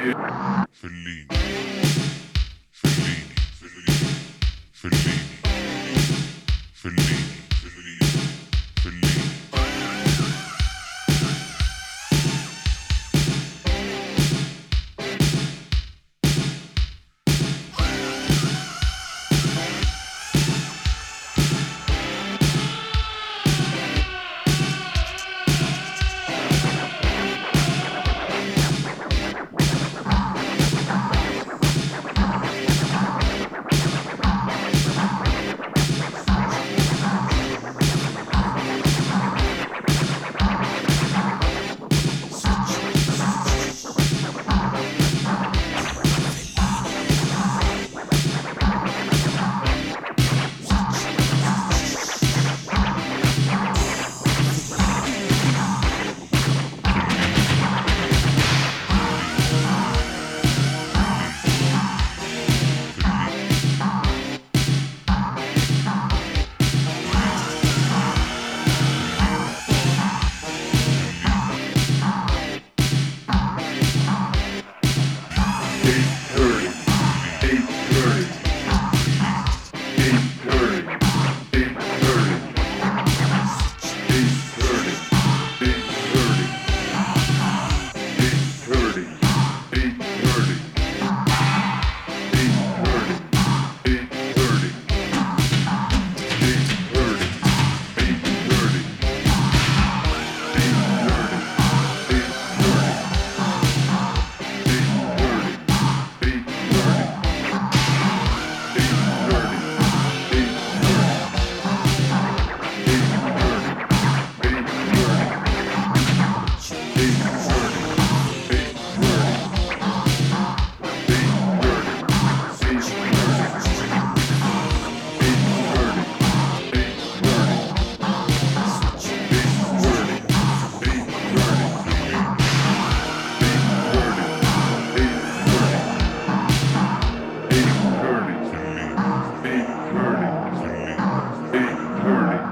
Fellini. All right.